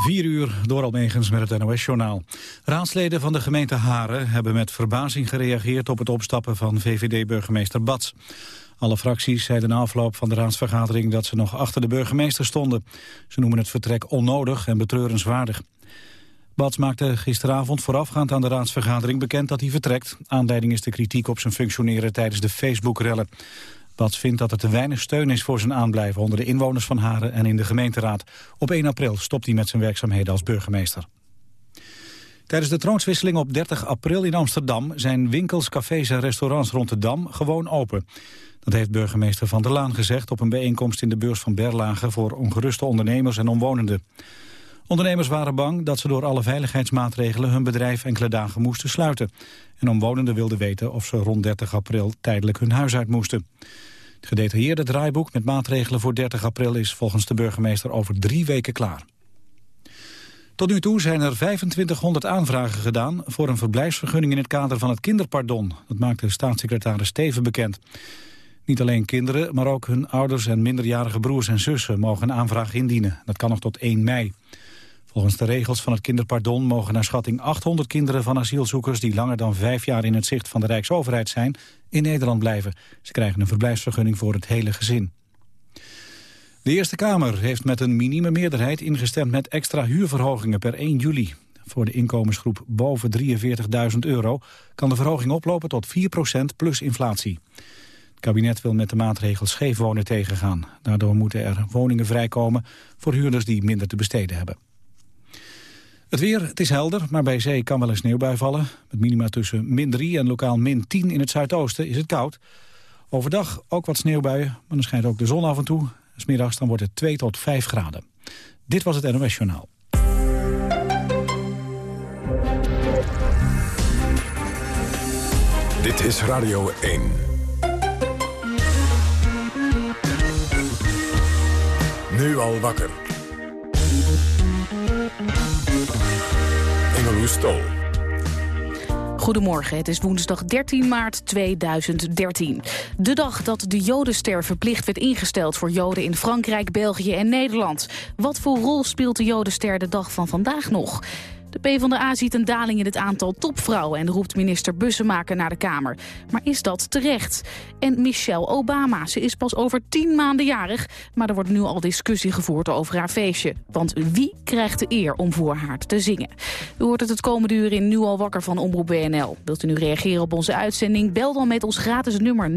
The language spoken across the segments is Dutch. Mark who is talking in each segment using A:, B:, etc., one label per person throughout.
A: 4 uur door Almegens met het NOS-journaal. Raadsleden van de gemeente Haren hebben met verbazing gereageerd op het opstappen van VVD-burgemeester Bats. Alle fracties zeiden na afloop van de raadsvergadering dat ze nog achter de burgemeester stonden. Ze noemen het vertrek onnodig en betreurenswaardig. Bats maakte gisteravond voorafgaand aan de raadsvergadering bekend dat hij vertrekt. Aanleiding is de kritiek op zijn functioneren tijdens de Facebook-rellen. Bats vindt dat er te weinig steun is voor zijn aanblijven onder de inwoners van Haren en in de gemeenteraad. Op 1 april stopt hij met zijn werkzaamheden als burgemeester. Tijdens de troonswisseling op 30 april in Amsterdam zijn winkels, cafés en restaurants rond de Dam gewoon open. Dat heeft burgemeester Van der Laan gezegd op een bijeenkomst in de beurs van Berlage voor ongeruste ondernemers en omwonenden. Ondernemers waren bang dat ze door alle veiligheidsmaatregelen hun bedrijf enkele dagen moesten sluiten. En omwonenden wilden weten of ze rond 30 april tijdelijk hun huis uit moesten. Het gedetailleerde draaiboek met maatregelen voor 30 april is volgens de burgemeester over drie weken klaar. Tot nu toe zijn er 2500 aanvragen gedaan voor een verblijfsvergunning in het kader van het kinderpardon. Dat maakte staatssecretaris Steven bekend. Niet alleen kinderen, maar ook hun ouders en minderjarige broers en zussen mogen een aanvraag indienen. Dat kan nog tot 1 mei. Volgens de regels van het kinderpardon mogen naar schatting 800 kinderen van asielzoekers die langer dan vijf jaar in het zicht van de Rijksoverheid zijn, in Nederland blijven. Ze krijgen een verblijfsvergunning voor het hele gezin. De Eerste Kamer heeft met een minieme meerderheid ingestemd met extra huurverhogingen per 1 juli. Voor de inkomensgroep boven 43.000 euro kan de verhoging oplopen tot 4% plus inflatie. Het kabinet wil met de maatregel scheefwonen tegengaan. Daardoor moeten er woningen vrijkomen voor huurders die minder te besteden hebben. Het weer, het is helder, maar bij zee kan wel een sneeuwbui vallen. Met minima tussen min 3 en lokaal min 10 in het zuidoosten is het koud. Overdag ook wat sneeuwbuien, maar dan schijnt ook de zon af en toe. Smiddags dan wordt het 2 tot 5 graden. Dit was het NOS Journaal.
B: Dit is Radio 1. Nu al wakker.
C: Goedemorgen, het is woensdag 13 maart 2013. De dag dat de Jodenster verplicht werd ingesteld voor Joden in Frankrijk, België en Nederland. Wat voor rol speelt de Jodenster de dag van vandaag nog? De PvdA ziet een daling in het aantal topvrouwen... en roept minister Bussemaker naar de Kamer. Maar is dat terecht? En Michelle Obama, ze is pas over tien maanden jarig... maar er wordt nu al discussie gevoerd over haar feestje. Want wie krijgt de eer om voor haar te zingen? U hoort het het komende uur in Nu al wakker van Omroep BNL. Wilt u nu reageren op onze uitzending? Bel dan met ons gratis nummer 0800-1121...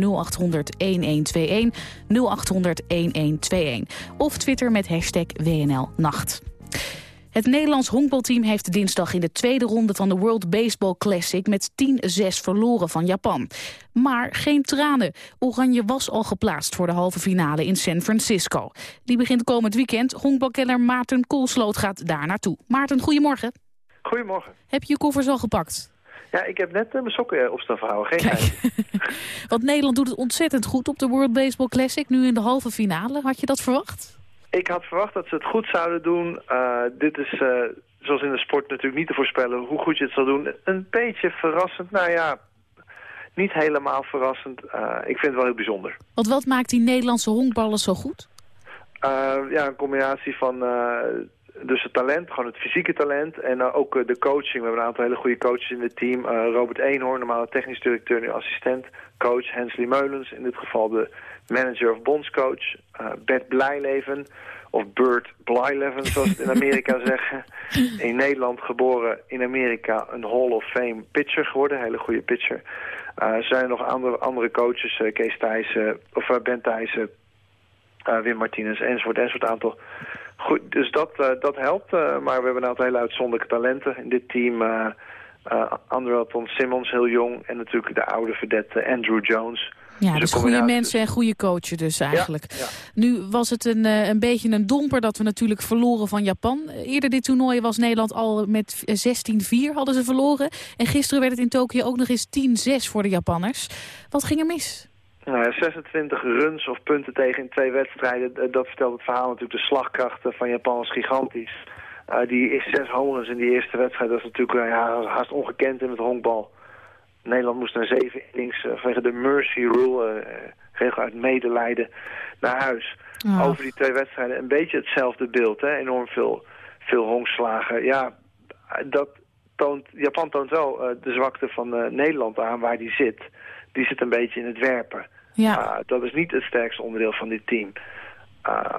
C: 0800-1121. Of Twitter met hashtag WNL Nacht. Het Nederlands honkbalteam heeft dinsdag in de tweede ronde van de World Baseball Classic met 10-6 verloren van Japan. Maar geen tranen. Oranje was al geplaatst voor de halve finale in San Francisco. Die begint komend weekend. Honkbalkenner Maarten Koolsloot gaat daar naartoe. Maarten, goedemorgen.
D: Goedemorgen.
C: Heb je je koffers al gepakt?
D: Ja, ik heb net uh, mijn sokken op staan verhouden. Geen
C: Want Nederland doet het ontzettend goed op de World Baseball Classic. Nu in de halve finale. Had je dat verwacht?
D: Ik had verwacht dat ze het goed zouden doen. Uh, dit is, uh, zoals in de sport natuurlijk niet te voorspellen hoe goed je het zal doen. Een beetje verrassend, nou ja, niet helemaal verrassend. Uh, ik vind het wel heel bijzonder.
C: Want wat maakt die Nederlandse honkballen zo goed?
D: ja, een combinatie van dus het talent, gewoon het fysieke talent en ook de coaching. We hebben een aantal hele goede coaches in het team. Robert Eenhoorn, normaal technisch directeur, nu assistent. Coach Hensley Meulens, in dit geval de manager of bondscoach. Uh, Bert Blijleven, of Bert Blijleven zoals het in Amerika zeggen. In Nederland geboren, in Amerika een Hall of Fame pitcher geworden, hele goede pitcher. Uh, zijn er nog andere, andere coaches, uh, Kees Thijssen, of Ben Thijssen, Wim Martinez, enzovoort, enzovoort aantal. Goed, dus dat, dat helpt, maar we hebben een aantal hele uitzonderlijke talenten in dit team... Uh, Andrelton Simmons, heel jong. En natuurlijk de oude verdette Andrew Jones.
C: Ja, dus, dus goede mensen en goede coachen dus eigenlijk. Ja, Nu was het een, uh, een beetje een domper dat we natuurlijk verloren van Japan. Eerder dit toernooi was Nederland al met 16-4 hadden ze verloren. En gisteren werd het in Tokio ook nog eens 10-6 voor de Japanners. Wat ging er mis?
D: Nou ja, 26 runs of punten tegen in twee wedstrijden. Dat vertelt het verhaal natuurlijk. De slagkracht van Japan is gigantisch. Uh, die zes homeruns in die eerste wedstrijd. Dat is natuurlijk uh, ja, haast ongekend in het honkbal. Nederland moest naar zeven innings uh, vanwege de mercy rule, regel uit medelijden, naar huis. Over die twee wedstrijden een beetje hetzelfde beeld. Hè? Enorm veel veel honkslagen. Ja, dat toont, Japan toont wel de zwakte van Nederland aan waar die zit. Die zit een beetje in het werpen. Ja. dat is niet het sterkste onderdeel van dit team.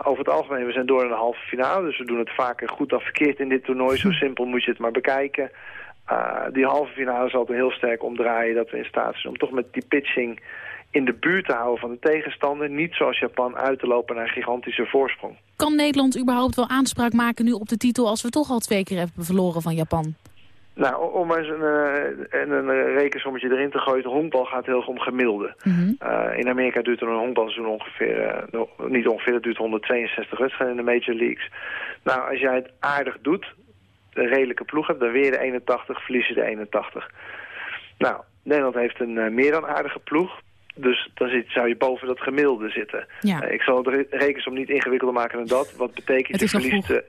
D: over het algemeen, we zijn door in de halve finale, dus we doen het vaker goed of verkeerd in dit toernooi. Zo simpel moet je het maar bekijken. die halve finale zal het heel sterk omdraaien dat we in staat zijn om toch met die pitching in de buurt te houden van de tegenstander. Niet zoals Japan uit te lopen naar een gigantische voorsprong.
C: Kan Nederland überhaupt wel aanspraak maken nu op de titel... als we toch al twee keer hebben verloren van Japan?
D: Nou, om eens een, een, een rekensommetje erin te gooien. De honkbal gaat heel erg om gemiddelde. Mhm. Eh, in Amerika duurt een honkbalseizoen ongeveer... Uh, niet ongeveer, het duurt 162 wedstrijden in de Major Leagues. Nou, als jij het aardig doet, een redelijke ploeg hebt... dan weer de 81, verlies je de 81. Nou, Nederland heeft een meer dan aardige ploeg. Dus dan zit, zou je boven dat gemiddelde zitten. Ja. Ik zal de rekensom niet ingewikkelder maken dan dat. Wat betekent je verliest...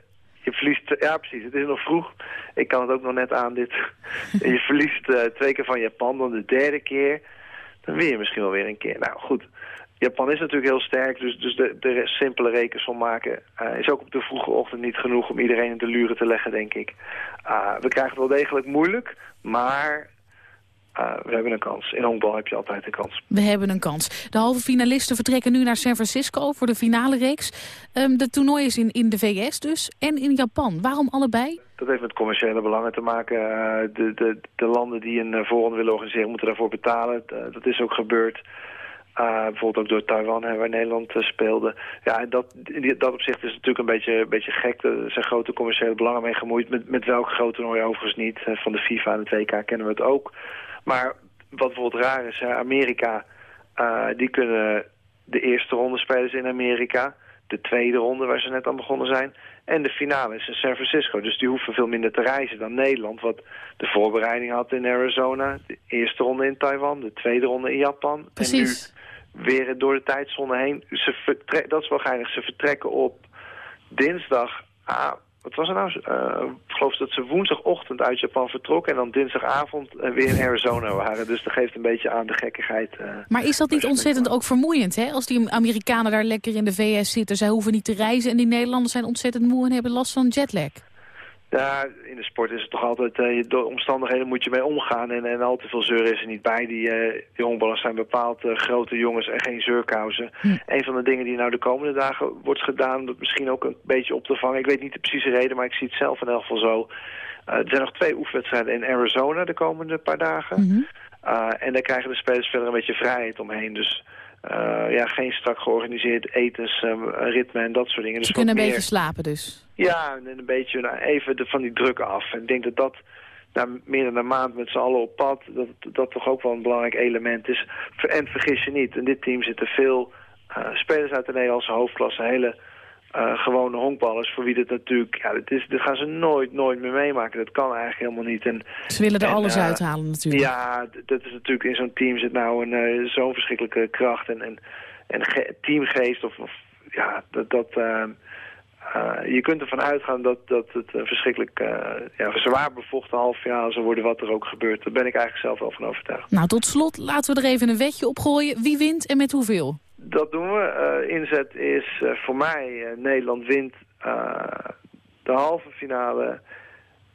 D: Je verliest, ja precies, het is nog vroeg. Ik kan het ook nog net aan dit. je verliest uh, twee keer van Japan, dan de derde keer. Dan win je misschien wel weer een keer. Nou goed, Japan is natuurlijk heel sterk, dus, dus de, de simpele rekensom maken is ook op de vroege ochtend niet genoeg om iedereen in de luren te leggen, denk ik. we krijgen het wel degelijk moeilijk, maar uh, we hebben een kans. In honkbal heb je altijd een kans.
C: We hebben een kans. De halve finalisten vertrekken nu naar San Francisco voor de finale reeks. Um, de toernooi is in, in de VS dus en in Japan. Waarom allebei?
D: Dat heeft met commerciële belangen te maken. Uh, de, de, de landen die een uh, voorronde willen organiseren moeten daarvoor betalen. dat is ook gebeurd. Bijvoorbeeld ook door Taiwan, hè, waar Nederland speelde. Ja, dat, in dat opzicht is het natuurlijk een beetje, een beetje gek. Er zijn grote commerciële belangen mee gemoeid. Met, met welk groot toernooi overigens niet. van de FIFA en het WK kennen we het ook. Maar wat bijvoorbeeld raar is, Amerika, uh, die kunnen de eerste ronde spelen in Amerika. De tweede ronde waar ze net aan begonnen zijn. En de finale is in San Francisco. Dus die hoeven veel minder te reizen dan Nederland. Wat de voorbereiding had in Arizona. De eerste ronde in Taiwan. De tweede ronde in Japan.
C: Precies.
D: En nu weer door de tijdzone heen. Ze dat is wel geinig. Ze vertrekken op dinsdag ah, wat was er nou? Uh, ik geloof dat ze woensdagochtend uit Japan vertrokken... en dan dinsdagavond uh, weer in Arizona waren. Dus dat geeft een beetje aan de gekkigheid. Uh,
C: maar is dat niet ontzettend ook vermoeiend, hè? Als die Amerikanen daar lekker in de VS zitten... zij hoeven niet te reizen en die Nederlanders zijn ontzettend moe... en hebben last van jetlag.
D: Ja, in de sport is het toch altijd, uh, door omstandigheden moet je mee omgaan. En, en al te veel zeur is er niet bij. Die, uh, die honkballers zijn bepaald uh, grote jongens en geen zeurkousen. Hm. Een van de dingen die nou de komende dagen wordt gedaan, dat misschien ook een beetje op te vangen. Ik weet niet de precieze reden, maar ik zie het zelf in elk geval zo. er zijn nog twee oefenwedstrijden in Arizona de komende paar dagen. Mhm. en daar krijgen de spelers verder een beetje vrijheid omheen. Dus uh, ja, geen strak georganiseerd etensritme en dat soort dingen.
C: Ze dus kunnen een beetje slapen dus?
D: Ja, en een beetje nou, even de, van die druk af. En ik denk dat dat nou, meer dan een maand met z'n allen op pad, dat dat toch ook wel een belangrijk element is. En vergis je niet, in dit team zitten veel uh, spelers uit de Nederlandse hoofdklasse, hele uh, gewone honkballers, voor wie dit natuurlijk, ja, dat, is, dat gaan ze nooit, nooit meer meemaken. Dat kan eigenlijk helemaal niet. En,
C: ze willen er alles uh, uithalen natuurlijk.
D: Ja, dat is natuurlijk, in zo'n team zit nou een uh, zo'n verschrikkelijke kracht en, en, en teamgeest of, of, ja, dat, dat je kunt ervan uitgaan dat, dat het een verschrikkelijk ja, zwaar bevochten halffinale zal worden wat er ook gebeurt. Daar ben ik eigenlijk zelf wel van overtuigd.
C: Nou, tot slot laten we er even een wetje op gooien. Wie wint en met hoeveel?
D: Dat doen we. Uh, inzet is uh, voor mij uh, Nederland wint de halve finale.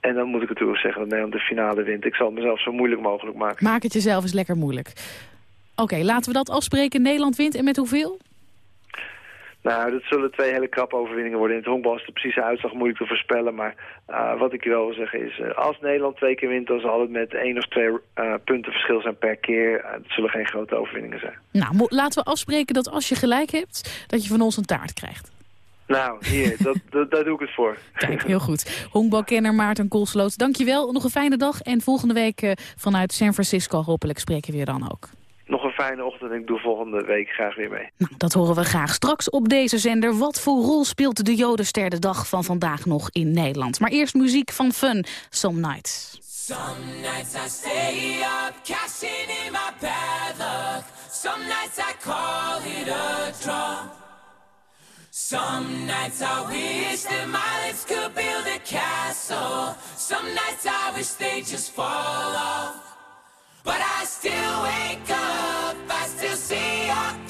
D: En dan moet ik natuurlijk zeggen dat Nederland de finale wint. Ik zal het mezelf zo moeilijk mogelijk maken.
C: Maak het jezelf eens lekker moeilijk. Oké, laten we dat afspreken. Nederland wint en met hoeveel?
D: Nou, dat zullen twee hele krappe overwinningen worden. In het honkbal is de precieze uitslag moeilijk te voorspellen. Maar uh, wat ik wel wil zeggen is, uh, als Nederland twee keer wint... dan zal het met één of twee uh, punten verschil zijn per keer. het zullen geen grote overwinningen zijn.
C: Nou, laten we afspreken dat als je gelijk hebt... dat je van ons een taart krijgt.
D: Nou, hier, dat, dat, daar doe ik het voor.
C: Kijk, heel goed. Honkbalkenner Maarten Koolsloot, dankjewel. Nog een fijne dag en volgende week vanuit San Francisco hopelijk spreken we je dan ook
D: fijne ochtend en ik doe volgende week graag weer mee.
C: Nou, dat horen we graag straks op deze zender. Wat voor rol speelt de Jodenster de dag van vandaag nog in Nederland? Maar eerst muziek van Fun, Some Nights. Some nights I stay up, cashing in my bad luck. Some nights I call it a draw. Some nights I wish that my lips could build a castle. Some nights I wish they just fall off. But I still wake up, see
E: ya.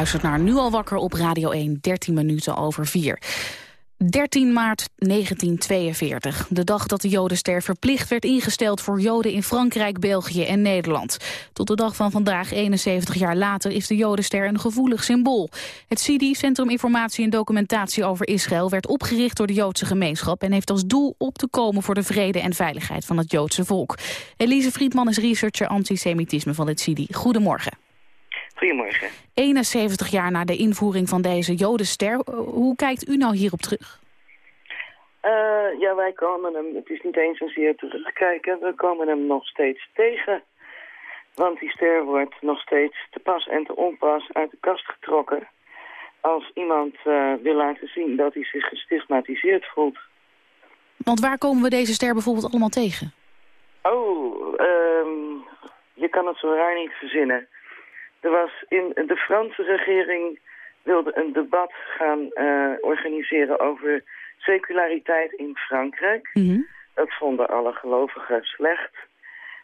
C: luistert naar Nu al wakker op Radio 1, 13 minuten over 4. 13 maart 1942, de dag dat de Jodenster verplicht werd ingesteld voor Joden in Frankrijk, België en Nederland. Tot de dag van vandaag, 71 jaar later, is de Jodenster een gevoelig symbool. Het CIDI, Centrum Informatie en Documentatie over Israël, werd opgericht door de Joodse gemeenschap en heeft als doel op te komen voor de vrede en veiligheid van het Joodse volk. Elise Friedman is researcher antisemitisme van het CIDI. Goedemorgen.
F: Goedemorgen.
C: 71 jaar na de invoering van deze Jodenster. Hoe kijkt u nou hierop terug?
F: Eh, ja, wij komen hem, het is niet eens zozeer terugkijken, we komen hem nog steeds tegen. Want die ster wordt nog steeds te pas en te onpas uit de kast getrokken. Als iemand eh, wil laten zien dat hij zich gestigmatiseerd voelt.
C: Want waar komen we deze ster bijvoorbeeld allemaal tegen?
F: Oh, ehm, je kan het zo raar niet verzinnen. Er was in de Franse regering wilde een debat gaan eh, organiseren over seculariteit in Frankrijk. Dat vonden alle gelovigen slecht.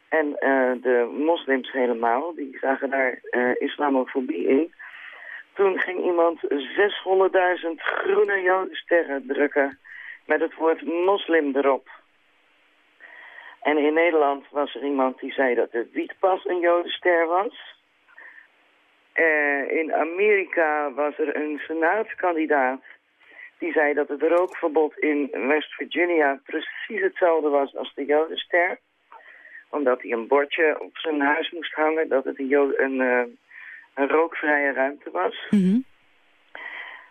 F: En eh, de moslims helemaal, die zagen daar eh, islamofobie in. Toen ging iemand 600.000 groene jodensterren drukken met het woord moslim erop. En in Nederland was er iemand die zei dat de wietpas een jodenster was. Eh, in Amerika was er een senaatskandidaat die zei dat het rookverbod in West Virginia precies hetzelfde was als de jodenster. Omdat hij een bordje op zijn huis moest hangen dat het een, een, eh, een rookvrije ruimte was.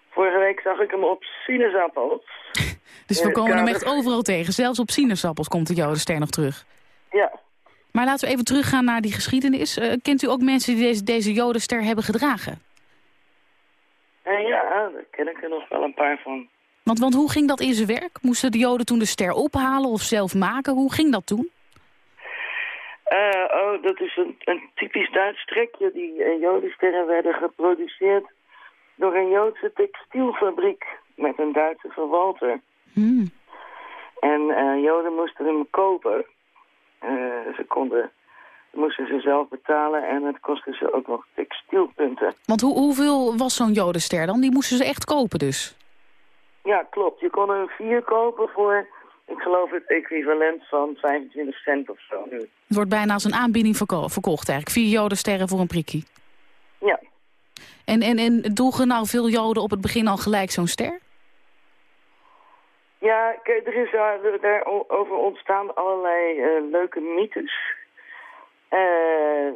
F: Vorige week zag ik hem op sinaasappels.
C: Dus we komen hem echt overal tegen. Zelfs op sinaasappels komt de Jodenster nog terug.
F: Ja,
C: Maar laten we even teruggaan naar die geschiedenis. Eh, kent u ook mensen die deze, deze Jodenster hebben gedragen?
F: en ja, daar ken ik er nog wel een paar van.
C: Want, want hoe ging dat in zijn werk? Moesten de Joden toen de ster ophalen of zelf maken? Hoe ging dat toen?
F: Eh, oh, dat is een, een typisch Duits trekje. Die eh, jodensterren werden geproduceerd door een Joodse textielfabriek met een Duitse verwalter.
C: Hmm.
F: En eh, Joden moesten hem kopen. Eh, ze konden, moesten ze zelf betalen en het kostte ze ook nog textielpunten.
C: Want hoe, hoeveel was zo'n Jodenster dan? Die moesten ze echt kopen dus.
F: Ja, klopt. Je kon er een vier kopen voor, ik geloof het equivalent van 25 cent of zo nu.
C: Het wordt bijna als een aanbieding verko- verkocht eigenlijk. Vier Jodensterren voor een prikkie.
F: Ja.
C: En, en, en droegen nou veel Joden op het begin al gelijk zo'n ster?
F: Ja, er is daar, daarover ontstaan allerlei eh, leuke mythes. Eh,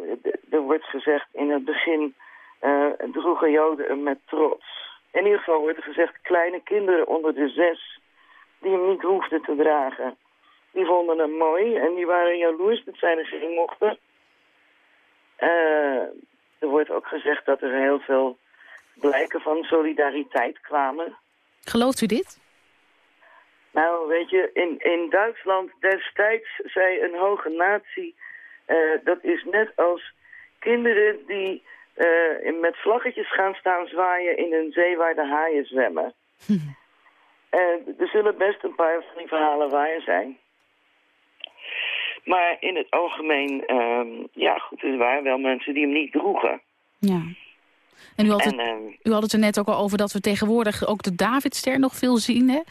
F: er wordt gezegd in het begin eh, droegen Joden hem met trots. In ieder geval wordt er gezegd kleine kinderen onder de zes die hem niet hoefden te dragen. Die vonden hem mooi en die waren jaloers dat zij er geen mochten. Er wordt ook gezegd dat er heel veel blijken van solidariteit kwamen.
C: Gelooft u dit?
F: Nou, weet je, in, in Duitsland destijds zei een hoge natie... eh, dat is net als kinderen die eh, met vlaggetjes gaan staan zwaaien in een zee waar de haaien zwemmen. En er zullen best een paar van die verhalen waar zijn. Maar in het algemeen, ehm, ja goed, er waren wel mensen die hem niet droegen.
C: Ja. En u had, het,
F: En, ehm,
C: u had het er net ook al over dat we tegenwoordig ook de Davidster nog veel zien. Hè?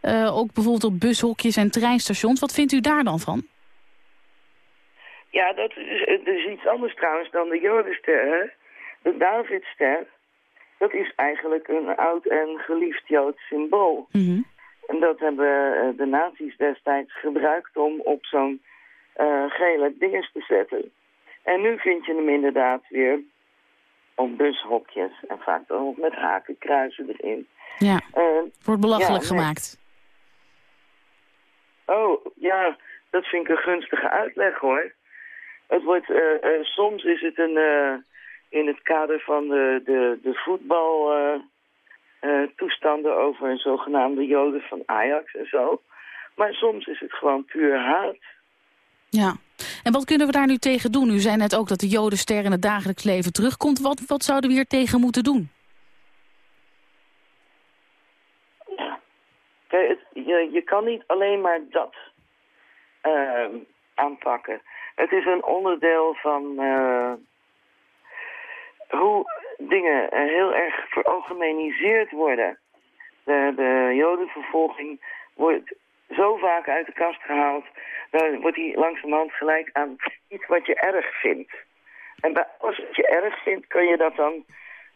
C: Eh, ook bijvoorbeeld op bushokjes en treinstations. Wat vindt u daar dan van?
F: Ja, dat is, iets anders trouwens dan de Jodenster. Hè? De Davidster, dat is eigenlijk een oud en geliefd Joods symbool.
C: Mhm.
F: En dat hebben eh, de nazi's destijds gebruikt om op zo'n eh, gele dinges te zetten. En nu vind je hem inderdaad weer op bushokjes en vaak dan ook met hakenkruisen erin.
C: Ja,
F: Eh,
C: wordt belachelijk
F: Ja, nee.
C: gemaakt.
F: Oh, ja, dat vind ik een gunstige uitleg hoor. Het wordt, eh, eh, soms is het een, eh, in het kader van de, de, de voetbal eh, eh, toestanden over een zogenaamde joden van Ajax en zo. Maar soms is het gewoon puur haat.
C: Ja. En wat kunnen we daar nu tegen doen? U zei net ook dat de Jodenster in het dagelijks leven terugkomt. Wat, wat zouden we hier tegen moeten doen?
F: Ja. Kijk, je, je kan niet alleen maar dat ehm, aanpakken. Het is een onderdeel van eh, hoe dingen eh, heel erg veralgemeniseerd worden. De, de jodenvervolging wordt zo vaak uit de kast gehaald... dan wordt die langzamerhand gelijk aan iets wat je erg vindt. En bij alles wat je erg vindt, kan je dat dan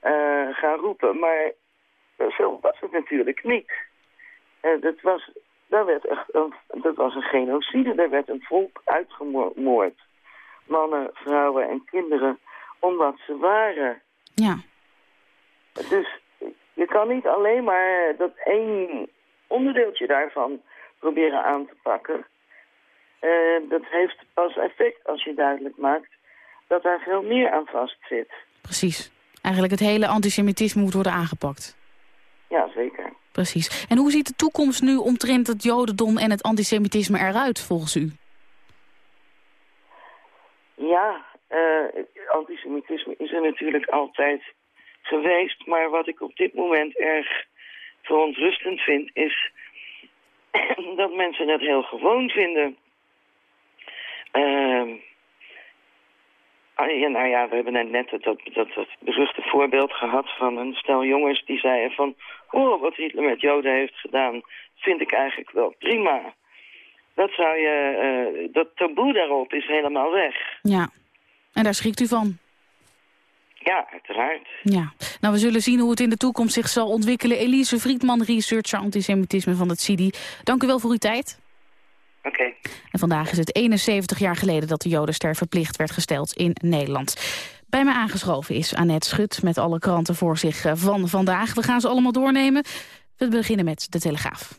F: eh, gaan roepen. Maar zo was het natuurlijk niet. Eh, dat, was, dat, werd echt een, dat was een genocide. Er werd een volk uitgemoord. Mannen, vrouwen en kinderen, omdat ze waren.
C: Ja.
F: Dus je kan niet alleen maar dat één onderdeeltje daarvan proberen aan te pakken. Eh, dat heeft pas effect als je duidelijk maakt dat daar veel meer aan vastzit.
C: Precies. Eigenlijk het hele antisemitisme moet worden aangepakt.
F: Ja, zeker.
C: Precies. En hoe ziet de toekomst nu omtrent het jodendom en het antisemitisme eruit volgens u?
F: Ja, eh, antisemitisme is er natuurlijk altijd geweest. Maar wat ik op dit moment erg verontrustend vind... is dat mensen het heel gewoon vinden. Ah, ja, nou ja, we hebben net, dat, dat, dat beruchte voorbeeld gehad van een stel jongens die zeiden van... Oh, wat Hitler met Joden heeft gedaan, vind ik eigenlijk wel prima. Dat zou je, eh, dat taboe daarop is helemaal weg.
C: Ja. En daar schrikt u van?
F: Ja, uiteraard.
C: Ja. Nou, we zullen zien hoe het in de toekomst zich zal ontwikkelen. Elise Friedman, researcher antisemitisme van het CIDI. Dank u wel voor uw tijd.
F: Oké.
C: En vandaag is het 71 jaar geleden dat de Jodenster verplicht werd gesteld in Nederland. Bij mij aangeschoven is Annette Schut met alle kranten voor zich eh, van vandaag. We gaan ze allemaal doornemen. We beginnen met de Telegraaf.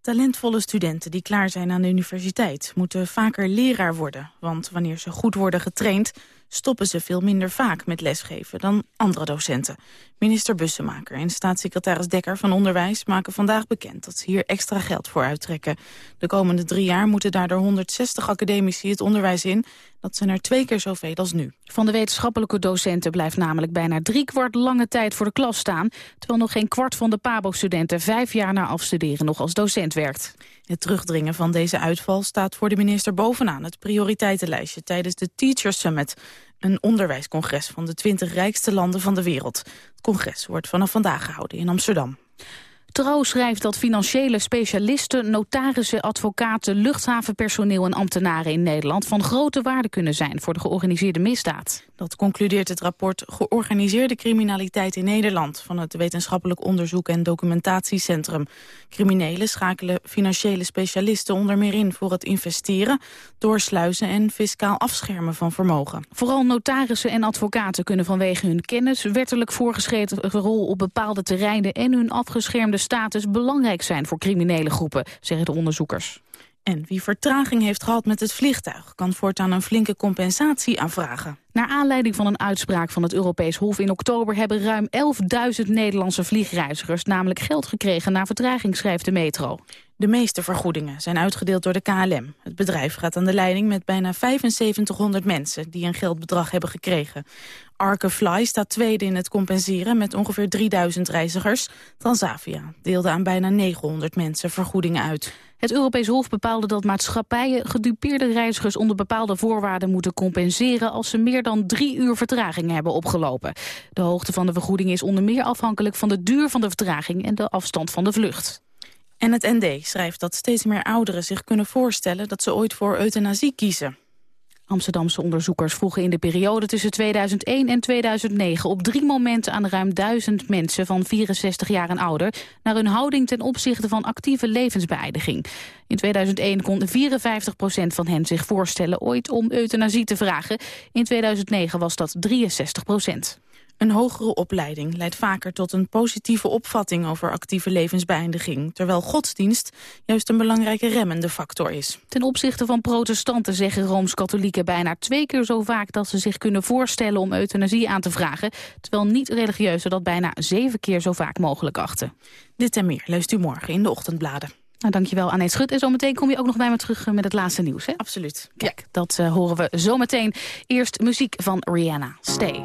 G: Talentvolle studenten die klaar zijn aan de universiteit moeten vaker leraar worden. Want wanneer ze goed worden getraind, stoppen ze veel minder vaak met lesgeven dan andere docenten. Minister Bussemaker en staatssecretaris Dekker van Onderwijs maken vandaag bekend dat ze hier extra geld voor uittrekken. De komende drie jaar moeten daardoor 160 academici het onderwijs in. Dat zijn er twee keer zoveel als nu.
C: Van de wetenschappelijke docenten blijft namelijk bijna driekwart lange tijd voor de klas staan. Terwijl nog geen kwart van de PABO-studenten vijf jaar na afstuderen nog als docent werkt.
G: Het terugdringen van deze uitval staat voor de minister bovenaan het prioriteitenlijstje tijdens de Teacher Summit, een onderwijscongres van de 20 rijkste landen van de wereld. Het congres wordt vanaf vandaag gehouden in Amsterdam.
C: Trouw schrijft dat financiële specialisten, notarissen, advocaten, luchthavenpersoneel en ambtenaren in Nederland van grote waarde kunnen zijn voor de georganiseerde misdaad.
G: Dat concludeert het rapport Georganiseerde Criminaliteit in Nederland van het Wetenschappelijk Onderzoek en Documentatiecentrum. Criminelen schakelen financiële specialisten onder meer in voor het investeren, doorsluizen en fiscaal afschermen van vermogen.
C: Vooral notarissen en advocaten kunnen vanwege hun kennis, wettelijk voorgeschreven rol op bepaalde terreinen en hun afgeschermde status belangrijk zijn voor criminele groepen, zeggen de onderzoekers.
G: En wie vertraging heeft gehad met het vliegtuig... kan voortaan een flinke compensatie aanvragen.
C: Naar aanleiding van een uitspraak van het Europees Hof in oktober... hebben ruim 11.000 Nederlandse vliegreizigers namelijk geld gekregen... na vertraging, schrijft de metro.
G: De meeste vergoedingen zijn uitgedeeld door de KLM. Het bedrijf gaat aan de leiding met bijna 7500 mensen... die een geldbedrag hebben gekregen. Arkefly staat tweede in het compenseren met ongeveer 3000 reizigers. Transavia deelde aan bijna 900 mensen vergoedingen uit.
C: Het Europees Hof bepaalde dat maatschappijen gedupeerde reizigers onder bepaalde voorwaarden moeten compenseren als ze meer dan drie uur vertraging hebben opgelopen. De hoogte van de vergoeding is onder meer afhankelijk van de duur van de vertraging en de afstand van de vlucht.
G: En het ND schrijft dat steeds meer ouderen zich kunnen voorstellen dat ze ooit voor euthanasie kiezen.
C: Amsterdamse onderzoekers vroegen in de periode tussen 2001 en 2009 op drie momenten aan ruim duizend mensen van 64 jaar en ouder naar hun houding ten opzichte van actieve levensbeëindiging. In 2001 kon 54 procent van hen zich voorstellen ooit om euthanasie te vragen. In 2009 was dat 63 procent.
G: Een hogere opleiding leidt vaker tot een positieve opvatting over actieve levensbeëindiging, terwijl godsdienst juist een belangrijke remmende factor is.
C: Ten opzichte van protestanten zeggen Rooms-Katholieken bijna twee keer zo vaak dat ze zich kunnen voorstellen om euthanasie aan te vragen, terwijl niet-religieuzen dat bijna zeven keer zo vaak mogelijk achten.
G: Dit en meer leest u morgen in de ochtendbladen.
C: Nou, dankjewel Annette Schut. En zometeen kom je ook nog bij me terug eh, met het laatste nieuws. Hè?
G: Absoluut.
C: Kijk, dat uh, horen we zometeen. Eerst muziek van Rihanna. Stay.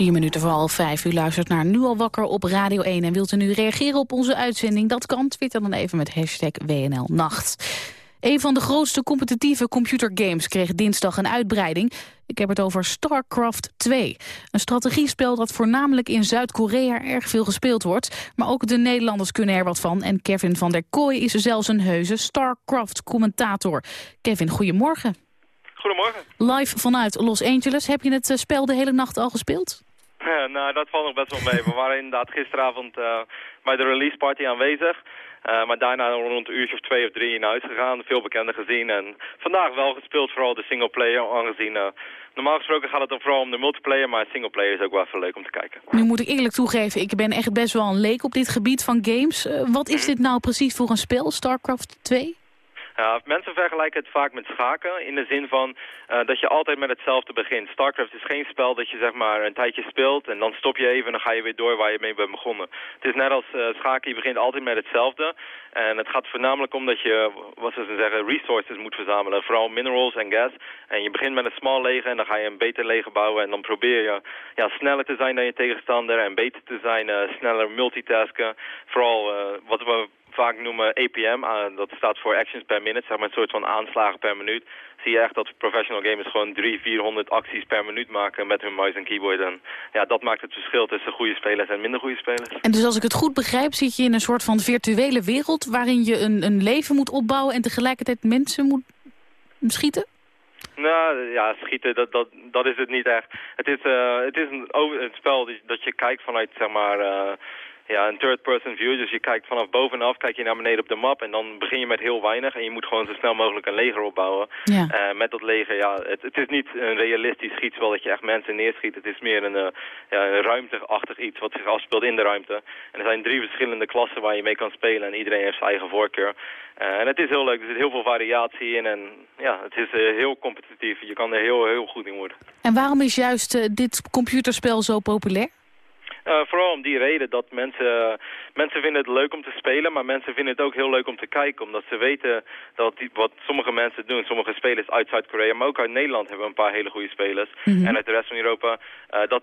C: Vier minuten voor half vijf. U luistert naar Nu al wakker op Radio 1. En wilt u nu reageren op onze uitzending? Dat kan. Twitter dan even met hashtag WNL Nacht. Een van de grootste competitieve computergames kreeg dinsdag een uitbreiding. Ik heb het over StarCraft 2. Een strategiespel dat voornamelijk in Zuid-Korea erg veel gespeeld wordt. Maar ook de Nederlanders kunnen er wat van. En Kevin van der Kooi is zelfs een heuse StarCraft-commentator. Kevin, goedemorgen.
H: Goedemorgen.
C: Live vanuit Los Angeles. Heb je het eh, spel de hele nacht al gespeeld?
H: Ja, nou, dat valt nog best wel mee. We waren inderdaad gisteravond eh, bij de release party aanwezig. Eh, maar daarna rond een uurtje of twee of drie naar huis gegaan. Veel bekenden gezien. En vandaag wel gespeeld, vooral de singleplayer aangezien... eh, normaal gesproken gaat het dan vooral om de multiplayer, maar singleplayer is ook wel even leuk om te kijken.
C: Nu moet ik eerlijk toegeven, ik ben echt best wel een leek op dit gebied van games. Wat is dit nou precies voor een spel, StarCraft 2?
H: Ja, mensen vergelijken het vaak met schaken in de zin van eh, dat je altijd met hetzelfde begint. StarCraft is geen spel dat je zeg maar een tijdje speelt en dan stop je even en dan ga je weer door waar je mee bent begonnen. Het is net als eh, schaken, je begint altijd met hetzelfde. En het gaat voornamelijk om dat je, wat ze zeggen, resources moet verzamelen. Vooral minerals en gas. En je begint met een small leger en dan ga je een beter leger bouwen. En dan probeer je ja, sneller te zijn dan je tegenstander en beter te zijn, eh, sneller multitasken. Vooral wat we vaak noemen APM, uh, dat staat voor actions per minute, zeg maar een soort van aanslagen per minuut. Zie je echt dat professional gamers gewoon 300, 400 acties per minuut maken met hun muis en keyboard. En ja, dat maakt het verschil tussen goede spelers en minder goede spelers.
C: En dus als ik het goed begrijp, zit je in een soort van virtuele wereld... waarin je een, een leven moet opbouwen en tegelijkertijd mensen moet schieten?
H: Nou ja, schieten, dat, dat, dat is het niet echt. Het is, uh, het is een, over, een spel dat je kijkt vanuit, zeg maar, uh, ja, een third-person view. Dus je kijkt vanaf bovenaf, kijk je naar beneden op de map en dan begin je met heel weinig. En je moet gewoon zo snel mogelijk een leger opbouwen.
C: Ja.
H: Uh, met dat leger, ja, het, het is niet een realistisch schietspel dat je echt mensen neerschiet. Het is meer een, uh, ja, een ruimteachtig iets wat zich afspeelt in de ruimte. En er zijn drie verschillende klassen waar je mee kan spelen en iedereen heeft zijn eigen voorkeur. Uh, en het is heel leuk, er zit heel veel variatie in en ja, het is heel competitief. Je kan er heel, heel goed in worden.
C: En waarom is juist dit computerspel zo populair?
H: Uh, vooral om die reden dat mensen, mensen vinden het leuk om te spelen, maar mensen vinden het ook heel leuk om te kijken. Omdat ze weten dat die, wat sommige mensen doen, sommige spelers uit Zuid-Korea, maar ook uit Nederland hebben we een paar hele goede spelers. Mm -hmm. En uit de rest van Europa, uh, dat,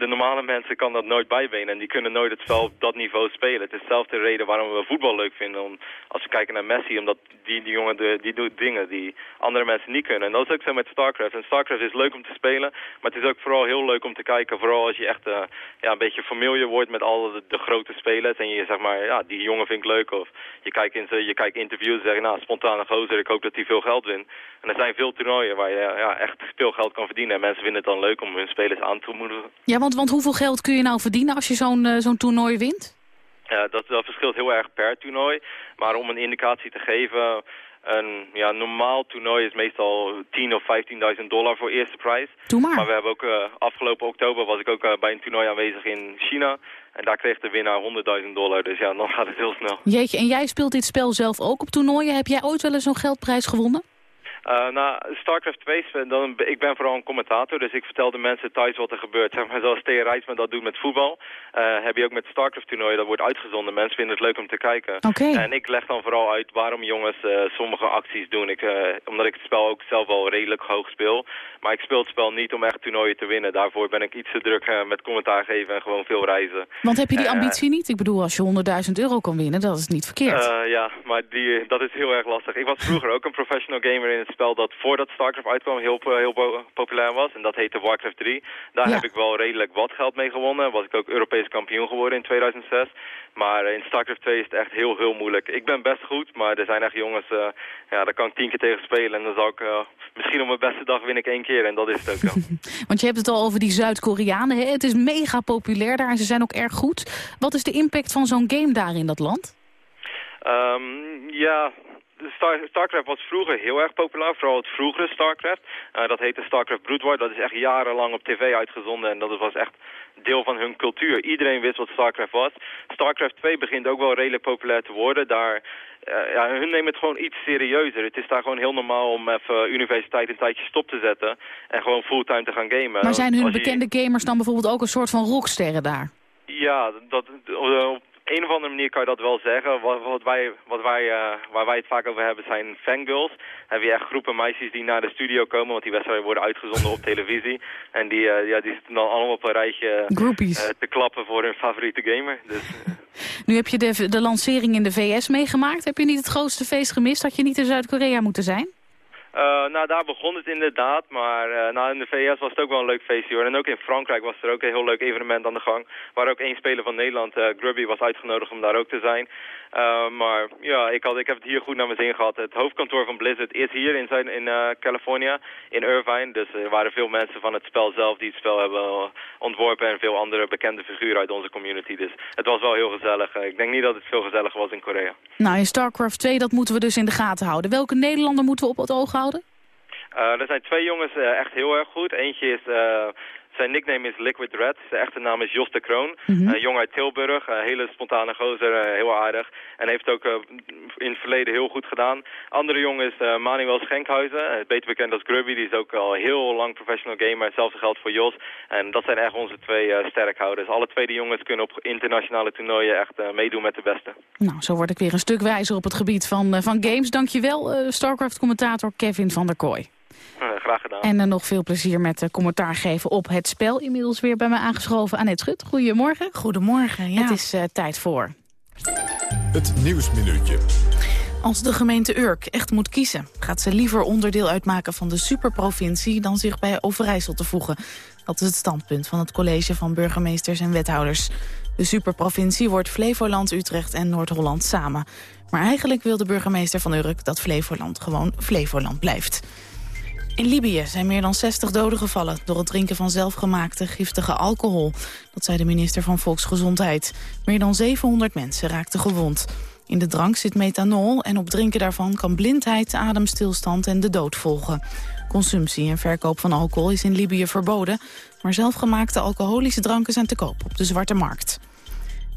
H: de normale mensen kan dat nooit bijbenen en die kunnen nooit het spel op dat niveau spelen. Het is dezelfde reden waarom we voetbal leuk vinden. Om, als we kijken naar Messi, omdat die, die jongen die doet dingen die andere mensen niet kunnen. En dat is ook zo met StarCraft. En StarCraft is leuk om te spelen, maar het is ook vooral heel leuk om te kijken. Vooral als je echt uh, ja, een beetje familiar wordt met al de, de, grote spelers en je zeg maar, ja, die jongen vind ik leuk. Of je kijkt, in, je kijkt interviews en zegt, nou, spontane gozer, ik hoop dat hij veel geld wint. En er zijn veel toernooien waar je ja, echt veel geld kan verdienen. En mensen vinden het dan leuk om hun spelers aan te moedigen.
C: Ja, want, want hoeveel geld kun je nou verdienen als je zo'n uh, zo'n toernooi wint?
H: Ja, dat, dat verschilt heel erg per toernooi. Maar om een indicatie te geven... Een ja, normaal toernooi is meestal 10 of 15.000 dollar voor eerste prijs.
C: Doe maar.
H: Maar we hebben ook uh, afgelopen oktober was ik ook uh, bij een toernooi aanwezig in China. En daar kreeg de winnaar 100.000 dollar. Dus ja, dan gaat het heel snel.
C: Jeetje, en jij speelt dit spel zelf ook op toernooien. Heb jij ooit wel eens zo'n geldprijs gewonnen?
H: Uh, nou, StarCraft 2, dan, ik ben vooral een commentator, dus ik vertel de mensen thuis wat er gebeurt. Zeg maar zoals Thea Rijsman dat doet met voetbal, uh, heb je ook met StarCraft toernooien, dat wordt uitgezonden. Mensen vinden het leuk om te kijken.
C: Okay.
H: En ik leg dan vooral uit waarom jongens uh, sommige acties doen. Ik, omdat ik het spel ook zelf wel redelijk hoog speel. Maar ik speel het spel niet om echt toernooien te winnen. Daarvoor ben ik iets te druk met commentaar geven en gewoon veel reizen.
C: Want heb je die ambitie niet? Ik bedoel, als je 100.000 euro kan winnen, dat is niet verkeerd.
H: ja, maar die, dat is heel erg lastig. Ik was vroeger ook een professional gamer in het spel dat voordat StarCraft uitkwam heel, heel populair was. En dat heette Warcraft 3. Daar ja. heb ik wel redelijk wat geld mee gewonnen. Was ik ook Europees kampioen geworden in 2006. Maar in StarCraft 2 is het echt heel, heel moeilijk. Ik ben best goed, maar er zijn echt jongens... Uh, ja, daar kan ik tien keer tegen spelen. En dan zal ik... Uh, misschien op mijn beste dag win ik één keer. En dat is het ook dan.
C: Want je hebt het al over die Zuid-Koreanen. Het is mega populair daar en ze zijn ook erg goed. Wat is de impact van zo'n game daar in dat land?
H: Um, ja, Star, StarCraft was vroeger heel erg populair, vooral het vroegere StarCraft. Uh, dat heette StarCraft Brood War. Dat is echt jarenlang op tv uitgezonden en dat was echt deel van hun cultuur. Iedereen wist wat StarCraft was. StarCraft 2 begint ook wel redelijk populair te worden. Daar, uh, ja, hun nemen het gewoon iets serieuzer. Het is daar gewoon heel normaal om even universiteit een tijdje stop te zetten en gewoon fulltime te gaan gamen.
C: Maar zijn hun bekende gamers dan bijvoorbeeld ook een soort van rocksterren daar?
H: Ja, dat, op een of andere manier kan je dat wel zeggen. Wat, wat wij, wat wij, eh, waar wij het vaak over hebben zijn fangirls. Heb je echt groepen meisjes die naar de studio komen, want die wedstrijden worden uitgezonden op televisie. En die, eh, ja, die zitten dan allemaal op een rijtje eh, te klappen voor hun favoriete gamer. Dus,
C: Nu heb je de, de lancering in de VS meegemaakt. Heb je niet het grootste feest gemist? Had je niet in Zuid-Korea moeten zijn?
H: Eh, nou, daar begon het inderdaad, maar eh, nou, in de VS was het ook wel een leuk feestje hoor. En ook in Frankrijk was er ook een heel leuk evenement aan de gang. Waar ook één speler van Nederland, eh Grubby, was uitgenodigd om daar ook te zijn. Maar ja, ik, had, ik heb het hier goed naar mijn zin gehad. Het hoofdkantoor van Blizzard is hier in, zijn, in California, in Irvine. Dus er waren veel mensen van het spel zelf die het spel hebben ontworpen. En veel andere bekende figuren uit onze community. Dus het was wel heel gezellig. Ik denk niet dat het veel gezelliger was in Korea.
C: Nou, in StarCraft 2, dat moeten we dus in de gaten houden. Welke Nederlander moeten we op het oog houden?
H: Eh, er zijn twee jongens eh, echt heel erg goed. Eentje is, eh, zijn nickname is Liquid Red. Zijn echte naam is Jos de Kroon. Een jong uit Tilburg, een hele spontane gozer, eh, heel aardig. En heeft ook eh, in het verleden heel goed gedaan. Andere jongen is eh, Manuel Schenkhuizen, eh, beter bekend als Grubby. Die is ook al heel lang professional gamer. Hetzelfde geldt voor Jos. En dat zijn echt onze twee eh, sterkhouders. Alle twee die jongens kunnen op internationale toernooien echt eh, meedoen met de beste.
C: Nou, zo word ik weer een stuk wijzer op het gebied van, eh, van games. Dankjewel, eh StarCraft-commentator Kevin van der Kooi.
H: Graag gedaan.
C: En nog veel plezier met eh, commentaar geven op het spel. Inmiddels weer bij mij aangeschoven. Annette Schut, goedemorgen.
G: Goedemorgen, ja.
C: Het is eh, tijd voor.
B: Het Nieuwsminuutje.
G: Als de gemeente Urk echt moet kiezen... gaat ze liever onderdeel uitmaken van de superprovincie... dan zich bij Overijssel te voegen. Dat is het standpunt van het college van burgemeesters en wethouders. De superprovincie wordt Flevoland, Utrecht en Noord-Holland samen. Maar eigenlijk wil de burgemeester van Urk dat Flevoland gewoon Flevoland blijft. In Libië zijn meer dan 60 doden gevallen door het drinken van zelfgemaakte giftige alcohol. Dat zei de minister van Volksgezondheid. Meer dan 700 mensen raakten gewond. In de drank zit methanol en op drinken daarvan kan blindheid, ademstilstand en de dood volgen. Consumptie en verkoop van alcohol is in Libië verboden, maar zelfgemaakte alcoholische dranken zijn te koop op de zwarte markt.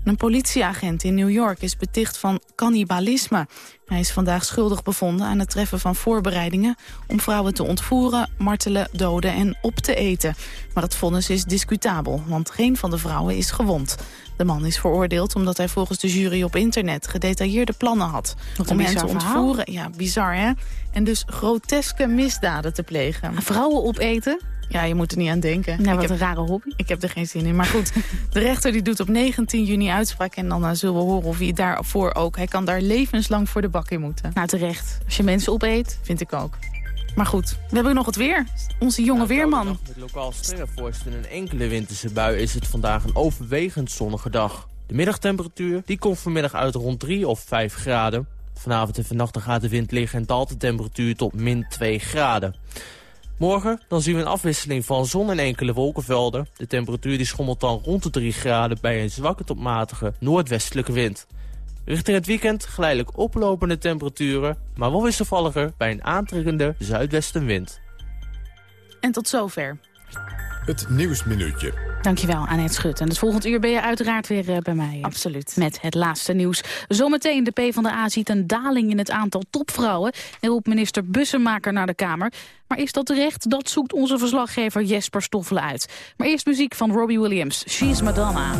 G: Een politieagent in New York is beticht van cannibalisme. Hij is vandaag schuldig bevonden aan het treffen van voorbereidingen... om vrouwen te ontvoeren, martelen, doden en op te eten. Maar het vonnis is discutabel, want geen van de vrouwen is gewond. De man is veroordeeld omdat hij volgens de jury op internet... gedetailleerde plannen had om hen te
C: verhaal.
G: ontvoeren. Ja, bizar hè? En dus groteske misdaden te plegen.
C: Vrouwen opeten?
G: Ja, je moet er niet aan denken.
C: Nou,
G: Ik
C: wat
G: heb-
C: een rare hobby.
G: ik heb er geen zin in. Maar goed, de rechter die doet op 19 juni uitspraak... en dan eh, zullen we horen of hij daarvoor ook... hij kan daar levenslang voor de bak in moeten.
C: Nou, terecht. Als je mensen opeet.
G: Vind ik ook. Maar goed, we hebben nog het weer. Onze jonge weerman.
I: Met lokaal en een enkele winterse bui is het vandaag een overwegend zonnige dag. De middagtemperatuur die komt vanmiddag uit rond 3 of 5 graden. Vanavond en vannacht gaat de wind liggen en daalt de temperatuur tot min 2 graden. Morgen dan zien we een afwisseling van zon en enkele wolkenvelden. De temperatuur die schommelt dan rond de 3 graden bij een zwakke tot matige noordwestelijke wind. Richting het weekend geleidelijk oplopende temperaturen, maar wel wisselvalliger bij een aantrekkende zuidwestenwind.
G: En tot zover.
B: Het Nieuwsminuutje.
C: Dankjewel, Annette Schut. En het volgende uur ben je uiteraard weer eh, bij mij. eh,
G: Absoluut.
C: Met het laatste nieuws. Zometeen de PvdA ziet een daling in het aantal topvrouwen... en roept minister Bussemaker naar de Kamer. Maar is dat terecht? Dat zoekt onze verslaggever Jesper Stoffelen uit. Maar eerst muziek van Robbie Williams. She's Madonna.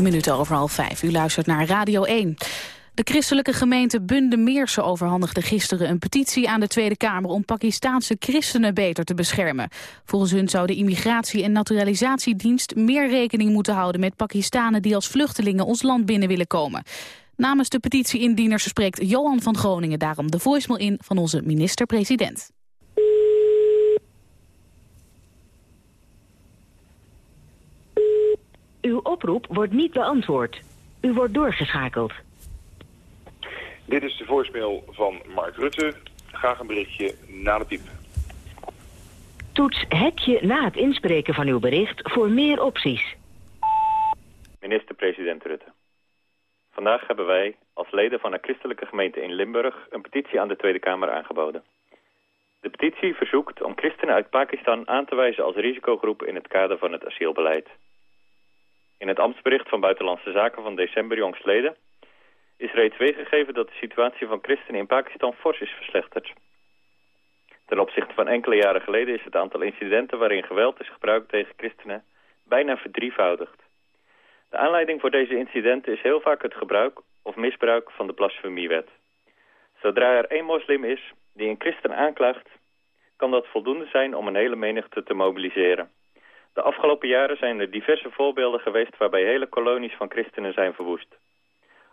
C: 10 minuten over half 5. U luistert naar Radio 1. De christelijke gemeente Bunde-Meersen overhandigde gisteren een petitie aan de Tweede Kamer om Pakistaanse christenen beter te beschermen. Volgens hun zou de Immigratie- en Naturalisatiedienst meer rekening moeten houden met Pakistanen die als vluchtelingen ons land binnen willen komen. Namens de petitie-indieners spreekt Johan van Groningen daarom de voicemail in van onze minister-president.
J: Uw oproep wordt niet beantwoord. U wordt doorgeschakeld.
K: Dit is de voicemail van Mark Rutte. Graag een berichtje na de piep.
J: Toets hekje na het inspreken van uw bericht voor meer opties.
L: Minister-president Rutte. Vandaag hebben wij als leden van een christelijke gemeente in Limburg een petitie aan de Tweede Kamer aangeboden. De petitie verzoekt om christenen uit Pakistan aan te wijzen als risicogroep in het kader van het asielbeleid. In het ambtsbericht van Buitenlandse Zaken van december jongstleden is reeds weergegeven dat de situatie van christenen in Pakistan fors is verslechterd. Ten opzichte van enkele jaren geleden is het aantal incidenten waarin geweld is gebruikt tegen christenen bijna verdrievoudigd. De aanleiding voor deze incidenten is heel vaak het gebruik of misbruik van de blasfemiewet. Zodra er één moslim is die een christen aanklaagt, kan dat voldoende zijn om een hele menigte te mobiliseren. De afgelopen jaren zijn er diverse voorbeelden geweest waarbij hele kolonies van christenen zijn verwoest.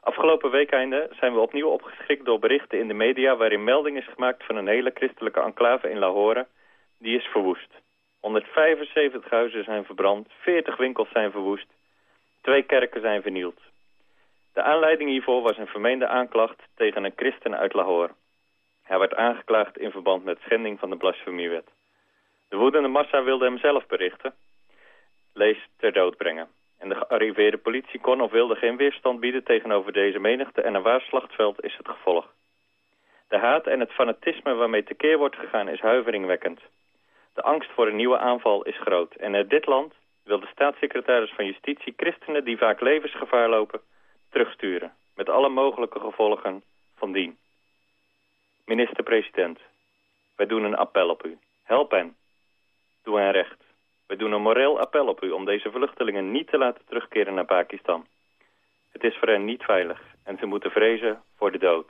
L: Afgelopen weekende zijn we opnieuw opgeschrikt door berichten in de media waarin melding is gemaakt van een hele christelijke enclave in Lahore. Die is verwoest. 175 huizen zijn verbrand, 40 winkels zijn verwoest, twee kerken zijn vernield. De aanleiding hiervoor was een vermeende aanklacht tegen een christen uit Lahore. Hij werd aangeklaagd in verband met schending van de blasfemiewet. De woedende massa wilde hem zelf berichten, lees ter dood brengen. En de gearriveerde politie kon of wilde geen weerstand bieden tegenover deze menigte en een waar slachtveld is het gevolg. De haat en het fanatisme waarmee tekeer wordt gegaan is huiveringwekkend. De angst voor een nieuwe aanval is groot. En uit dit land wil de staatssecretaris van Justitie christenen die vaak levensgevaar lopen terugsturen. Met alle mogelijke gevolgen van dien. Minister-president, wij doen een appel op u. Help hen. Doe hen recht. Wij doen een moreel appel op u om deze vluchtelingen niet te laten terugkeren naar Pakistan. Het is voor hen niet veilig en ze moeten vrezen voor de dood.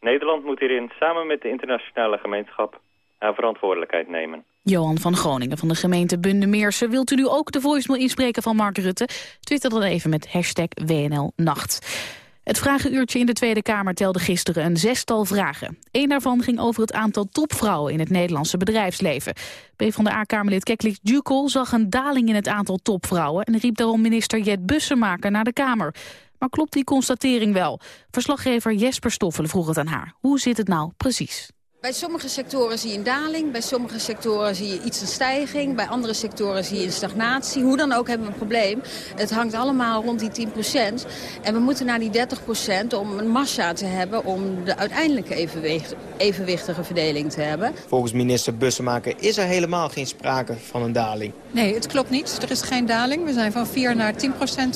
L: Nederland moet hierin samen met de internationale gemeenschap haar verantwoordelijkheid nemen.
C: Johan van Groningen van de gemeente Bundemeersen. Wilt u nu ook de voicemail inspreken van Mark Rutte? Twitter dan even met hashtag WNL Nacht. Het vragenuurtje in de Tweede Kamer telde gisteren een zestal vragen. Eén daarvan ging over het aantal topvrouwen in het Nederlandse bedrijfsleven. PvdA-kamerlid Keklik Dukel zag een daling in het aantal topvrouwen... en riep daarom minister Jet Bussemaker naar de Kamer. Maar klopt die constatering wel? Verslaggever Jesper Stoffelen vroeg het aan haar. Hoe zit het nou precies?
M: Bij sommige sectoren zie je een daling, bij sommige sectoren zie je iets een stijging, bij andere sectoren zie je een stagnatie. Hoe dan ook hebben we een probleem. Het hangt allemaal rond die 10% En we moeten naar die 30% om een massa te hebben om de uiteindelijke evenwicht, evenwichtige verdeling te hebben.
N: Volgens minister Bussemaker is er helemaal geen sprake van een daling.
O: Nee, het klopt niet. Er is geen daling. We zijn van 4 naar 10%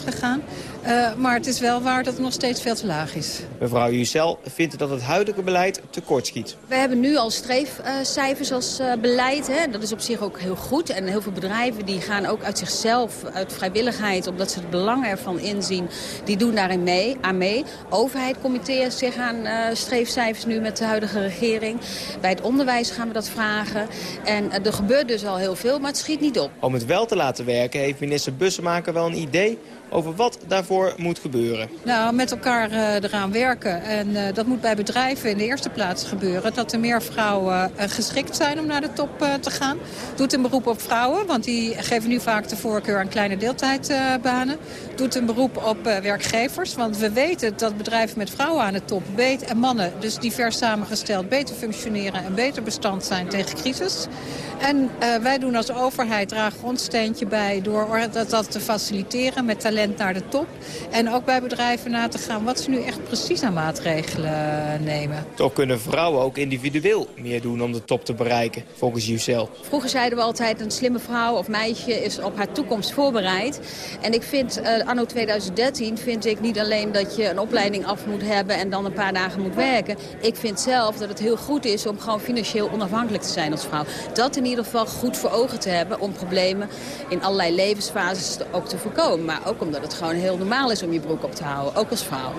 O: gegaan. Uh, maar het is wel waar dat het nog steeds veel te laag is.
N: Mevrouw Jucel vindt dat het huidige beleid tekortschiet.
M: We hebben nu al streefcijfers als uh, beleid. Hè. Dat is op zich ook heel goed. En heel veel bedrijven die gaan ook uit zichzelf, uit vrijwilligheid... omdat ze het belang ervan inzien, die doen daarin mee, aan mee. Overheid committeert zich aan uh, streefcijfers nu met de huidige regering. Bij het onderwijs gaan we dat vragen. En er gebeurt dus al heel veel, maar het schiet niet op.
N: Om het wel te laten werken heeft minister Bussemaker wel een idee over wat daarvoor moet gebeuren.
O: Nou, met elkaar uh, eraan werken. En uh, dat moet bij bedrijven in de eerste plaats gebeuren. Dat er meer vrouwen uh, geschikt zijn om naar de top te gaan. Doet een beroep op vrouwen, want die geven nu vaak de voorkeur aan kleine deeltijdbanen. Doet een beroep op werkgevers, want we weten dat bedrijven met vrouwen aan de top beter, en mannen, dus divers samengesteld, beter functioneren en beter bestand zijn tegen crisis. En wij doen als overheid dragen ons steentje bij door dat, dat te faciliteren met talent naar de top. En ook bij bedrijven na te gaan wat ze nu echt precies aan maatregelen nemen.
N: Toch kunnen vrouwen ook individueel meer doen om de top te bereiken, volgens Jusel.
M: Vroeger zeiden we altijd een slimme vrouw of meisje is op haar toekomst voorbereid. En ik vind, uh, anno 2013 vind ik niet alleen dat je een opleiding af moet hebben en dan een paar dagen moet werken. Ik vind zelf dat het heel goed is om gewoon financieel onafhankelijk te zijn als vrouw. Dat in ieder geval goed voor ogen te hebben om problemen in allerlei levensfases ook te voorkomen. Maar ook om omdat het gewoon heel normaal is om je broek op te houden, ook als vrouw.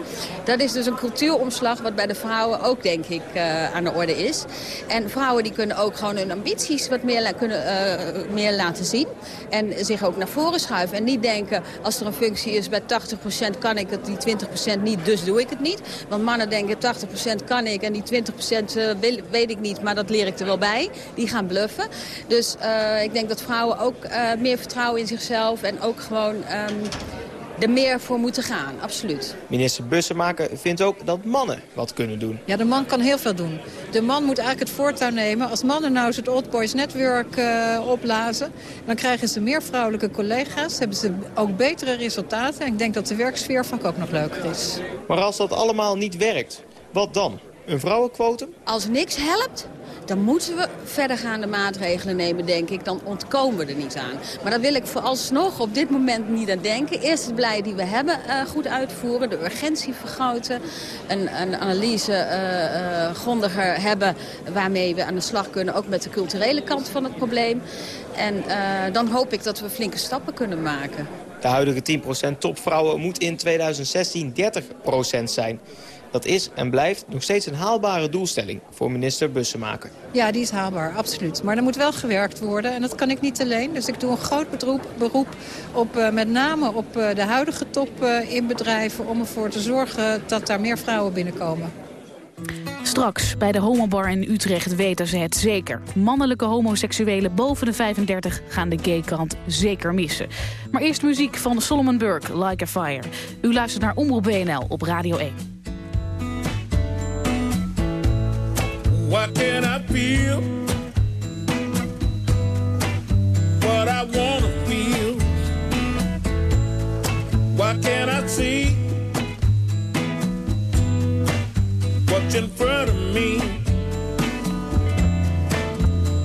M: Dat is dus een cultuuromslag wat bij de vrouwen ook, denk ik, uh, aan de orde is. En vrouwen die kunnen ook gewoon hun ambities wat meer, kunnen, uh, meer laten zien. En zich ook naar voren schuiven. En niet denken, als er een functie is bij 80% kan ik het, die 20% niet, dus doe ik het niet. Want mannen denken 80% kan ik en die 20% uh, weet ik niet, maar dat leer ik er wel bij. Die gaan bluffen. Dus ik denk dat vrouwen ook meer vertrouwen in zichzelf en ook gewoon... Um, er meer voor moeten gaan, absoluut.
N: Minister Bussemaker vindt ook dat mannen wat kunnen doen.
O: Ja, de man kan heel veel doen. De man moet eigenlijk het voortouw nemen. Als mannen nou eens het Old Boys Network uh, opblazen... dan krijgen ze meer vrouwelijke collega's. Hebben ze ook betere resultaten. En ik denk dat de werksfeer van ook nog leuker is.
N: Maar als dat allemaal niet werkt, wat dan? Een vrouwenquotum?
M: Als niks helpt, dan moeten we verdergaande maatregelen nemen, denk ik. Dan ontkomen we er niet aan. Maar daar wil ik vooralsnog op dit moment niet aan denken. Eerst het beleid die we hebben uh, goed uitvoeren. De urgentie vergroten. Een, een analyse uh, grondiger hebben waarmee we aan de slag kunnen. Ook met de culturele kant van het probleem. En dan hoop ik dat we flinke stappen kunnen maken.
N: De huidige 10% topvrouwen moet in 2016 30% zijn. Dat is en blijft nog steeds een haalbare doelstelling voor minister Bussemaker.
O: Ja, die is haalbaar, absoluut. Maar er moet wel gewerkt worden en dat kan ik niet alleen. Dus ik doe een groot beroep, beroep op uh, met name op uh, de huidige top uh, in bedrijven... om ervoor te zorgen dat daar meer vrouwen binnenkomen.
C: Straks, bij de homobar in Utrecht weten ze het zeker. Mannelijke homoseksuelen boven de 35 gaan de gaykant zeker missen. Maar eerst muziek van Solomon Burke, Like a Fire. U luistert naar Omroep BNL op Radio 1.
P: Why can't I feel what I wanna feel? Why can't I see what's in front of me?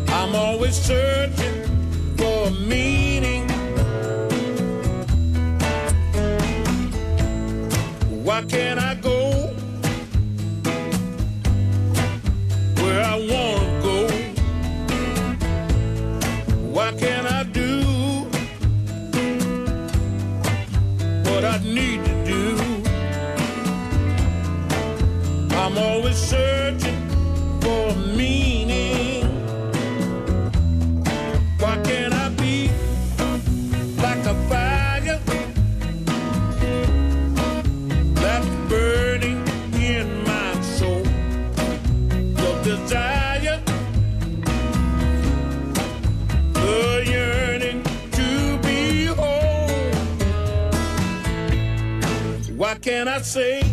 P: I'm always searching for a meaning. Why can't I go? where I want to go. What can I do? What I need to do. I'm always searching. I say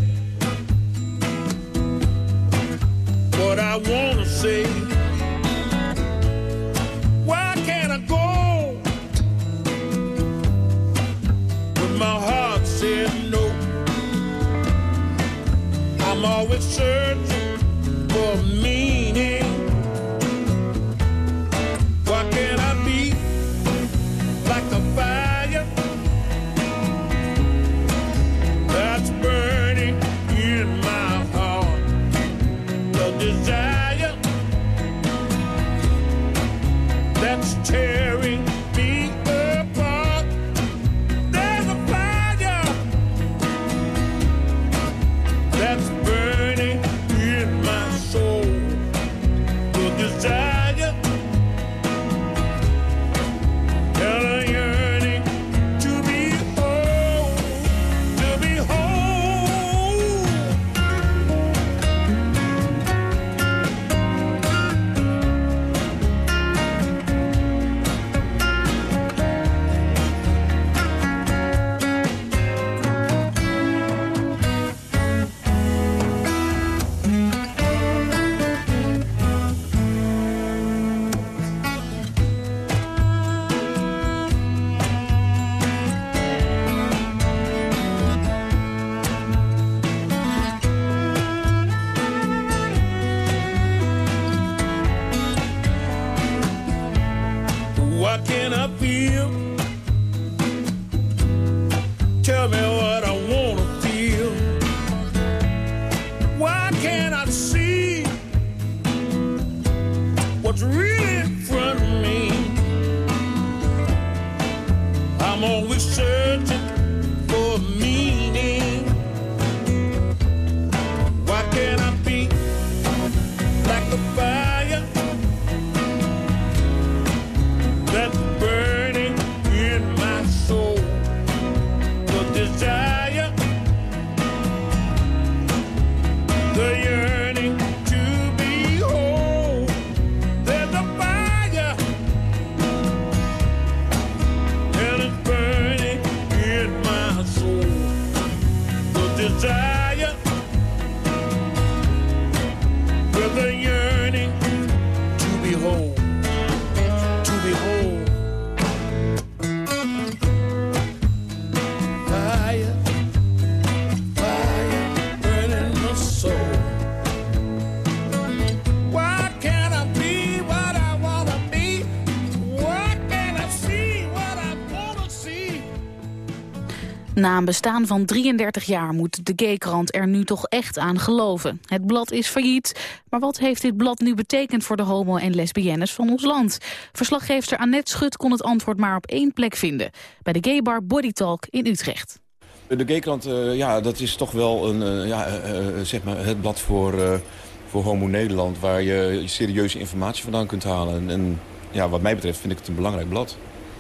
C: Na een bestaan van 33 jaar moet de Gaykrant er nu toch echt aan geloven. Het blad is failliet, maar wat heeft dit blad nu betekend voor de homo- en lesbiennes van ons land? Verslaggeefster Annette Schut kon het antwoord maar op één plek vinden. Bij de gaybar Body Talk in Utrecht.
Q: De Gaykrant, eh ja, dat is toch wel een, eh, ja, eh, zeg maar het blad voor, voor Homo Nederland... waar je serieuze informatie vandaan kunt halen. En, en ja, wat mij betreft vind ik het een belangrijk blad.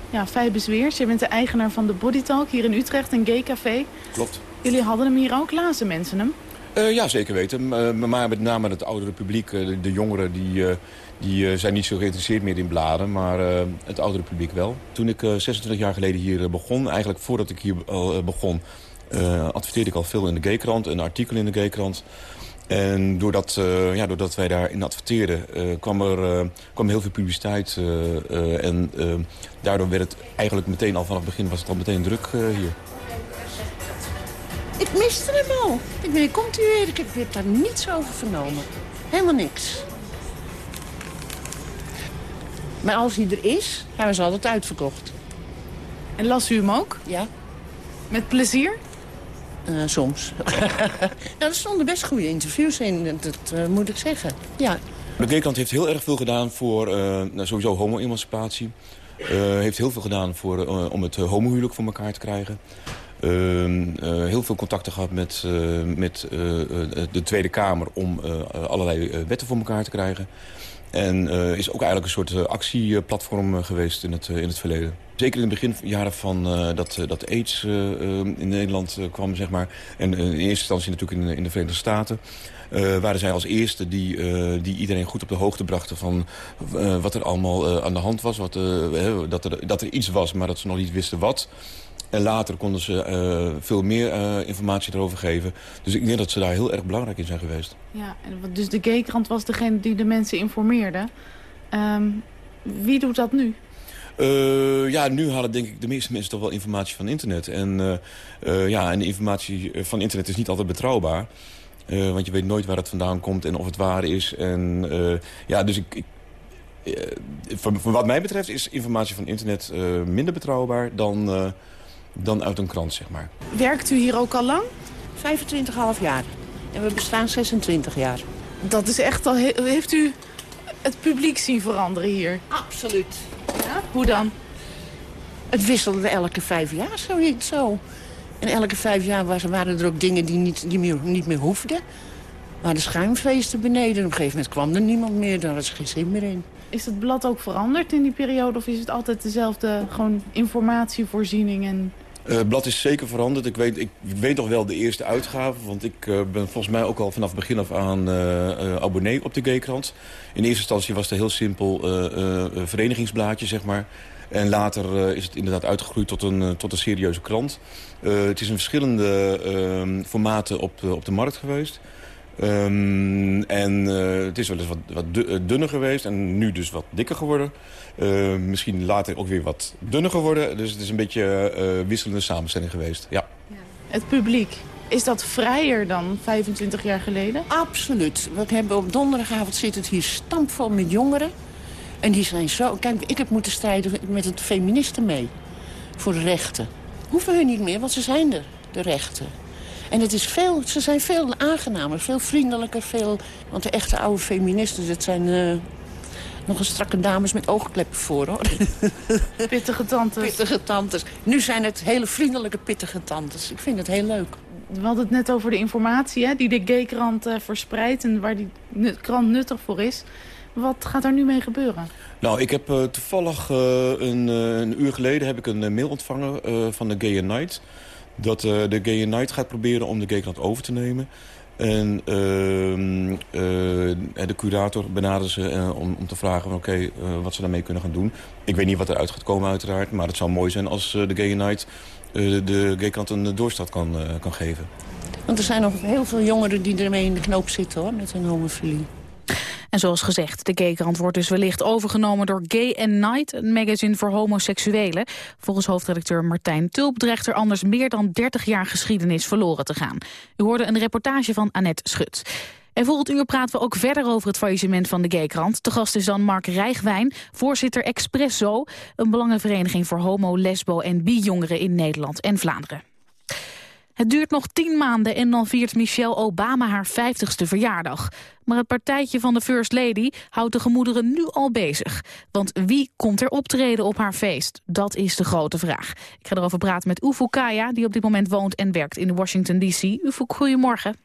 G: Ja, Fijbus Weers, je bent de eigenaar van de Body Talk hier in Utrecht, een gay café.
Q: Klopt.
G: Jullie hadden hem hier ook, lazen mensen hem?
Q: Eh, ja, zeker weten. Eh, maar met name het oudere publiek, eh, de, jongeren... die, die zijn niet zo geïnteresseerd meer in bladen, maar het oudere publiek wel. Toen ik eh, 26 jaar geleden hier begon, eigenlijk voordat ik hier al begon... eh, adverteerde ik al veel in de Gaykrant, een artikel in de Gaykrant... En doordat, eh, ja, doordat wij daarin adverteerden, eh, kwam er eh, kwam heel veel publiciteit. eh, eh, en daardoor werd het eigenlijk meteen al vanaf het begin was het al meteen druk eh, hier.
R: Ik miste hem al. Ik ben, komt u weer? Ik heb, ik heb daar niets over vernomen. Helemaal niks. Maar als hij er is, hij was altijd uitverkocht.
G: En las u hem ook?
R: Ja.
G: Met plezier?
R: Eh, soms. nou, er stonden best goede interviews in, dat, eh, moet ik zeggen. Ja.
Q: De Gaykrant heeft heel erg veel gedaan voor eh, nou, sowieso homo-emancipatie. Heeft heel veel gedaan voor, om het uh, homohuwelijk voor elkaar te krijgen. Ehm, eh, heel veel contacten gehad met, met de Tweede Kamer om allerlei wetten voor elkaar te krijgen. En eh, is ook eigenlijk een soort eh, actieplatform eh, geweest in het, in het verleden. Zeker in de beginjaren van dat, dat AIDS in Nederland kwam, zeg maar. En in eerste instantie natuurlijk in, in de Verenigde Staten. waren zij als eerste die, die iedereen goed op de hoogte brachten van wat er allemaal aan de hand was. Wat, dat, er, dat er iets was, maar dat ze nog niet wisten wat. En later konden ze eh, veel meer eh, informatie erover geven. Dus ik denk dat ze daar heel erg belangrijk in zijn geweest.
G: Ja, dus de Gaykrant was degene die de mensen informeerde. Ehm, wie doet dat nu?
Q: Eh, ja, nu halen denk ik de meeste mensen toch wel informatie van internet. En, ja, en de informatie van internet is niet altijd betrouwbaar. Want je weet nooit waar het vandaan komt en of het waar is. En, ja, dus ik, ik, van, van wat mij betreft is informatie van internet minder betrouwbaar dan, dan uit een krant, zeg maar.
G: Werkt u hier ook al lang?
R: 25,5 jaar. En we bestaan 26 jaar.
G: Dat is echt al... he- heeft u het publiek zien veranderen hier?
R: Absoluut.
G: Ja? Hoe dan?
R: Het wisselde elke vijf jaar zoiets zo. En elke vijf jaar was, waren er ook dingen die niet, die meer, niet meer hoefden. Maar de schuimfeesten beneden. Op een gegeven moment kwam er niemand meer. Daar was geen zin meer in.
G: Is het blad ook veranderd in die periode? Of is het altijd dezelfde gewoon informatievoorziening? En...
Q: Eh, blad is zeker veranderd. Ik weet, ik weet nog wel de eerste uitgave. Want ik eh, ben volgens mij ook al vanaf het begin af aan eh, abonnee op de Gaykrant. In eerste instantie was het een heel simpel verenigingsblaadje, zeg maar. En later is het inderdaad uitgegroeid tot een, tot een serieuze krant. Het is in verschillende eh, formaten op, op de markt geweest. Ehm, en het is wel eens wat, wat du- dunner geweest en nu dus wat dikker geworden. Eh, misschien later ook weer wat dunner geworden. Dus het is een beetje eh, wisselende samenstelling geweest. Ja.
G: Het publiek, is dat vrijer dan 25 jaar geleden?
R: Absoluut. We hebben op donderdagavond zit het hier stampvol met jongeren. En die zijn zo... Kijk, ik heb moeten strijden met het feministen mee. Voor de rechten. Hoeven hun niet meer, want ze zijn er, de rechten. En het is veel, ze zijn veel aangenamer, veel vriendelijker. Veel, want de echte oude feministen, dat zijn eh, nog een strakke dames met oogkleppen voor, hoor.
G: Pittige tantes.
R: Pittige tantes. Nu zijn het hele vriendelijke pittige tantes. Ik vind het heel leuk.
G: We hadden het net over de informatie hè, die de Gaykrant eh, verspreidt... en waar die krant nuttig voor is. Wat gaat er nu mee gebeuren?
Q: Nou, ik heb eh, toevallig eh, een, een uur geleden heb ik een mail ontvangen eh, van de Gay Night. Dat eh, de Gay Night gaat proberen om de Gaykrant over te nemen. En ehm, eh, de curator benaderde ze eh, om, om te vragen van, oké, eh, wat ze daarmee kunnen gaan doen. Ik weet niet wat eruit gaat komen uiteraard, maar het zou mooi zijn als de Gay Night de Gaykrant een doorstart kan, kan geven.
R: Want er zijn nog heel veel jongeren die ermee in de knoop zitten, hoor, met hun homofilie.
C: En zoals gezegd, de Gaykrant wordt dus wellicht overgenomen door Gay and Night, een magazine voor homoseksuelen. Volgens hoofdredacteur Martijn Tulp dreigt er anders meer dan 30 jaar geschiedenis verloren te gaan. U hoorde een reportage van Annette Schut. En volgend uur praten we ook verder over het faillissement van de Gaykrant. De gast is dan Mark Rijgwijn, voorzitter Expresso, een belangenvereniging voor homo, lesbo en bi-jongeren in Nederland en Vlaanderen. Het duurt nog tien maanden en dan viert Michelle Obama haar 50ste verjaardag. Maar het partijtje van de First Lady houdt de gemoederen nu al bezig. Want wie komt er optreden op haar feest? Dat is de grote vraag. Ik ga erover praten met Ufo Kaya, die op dit moment woont en werkt in Washington D.C. Ufo, goedemorgen.